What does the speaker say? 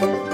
Bye.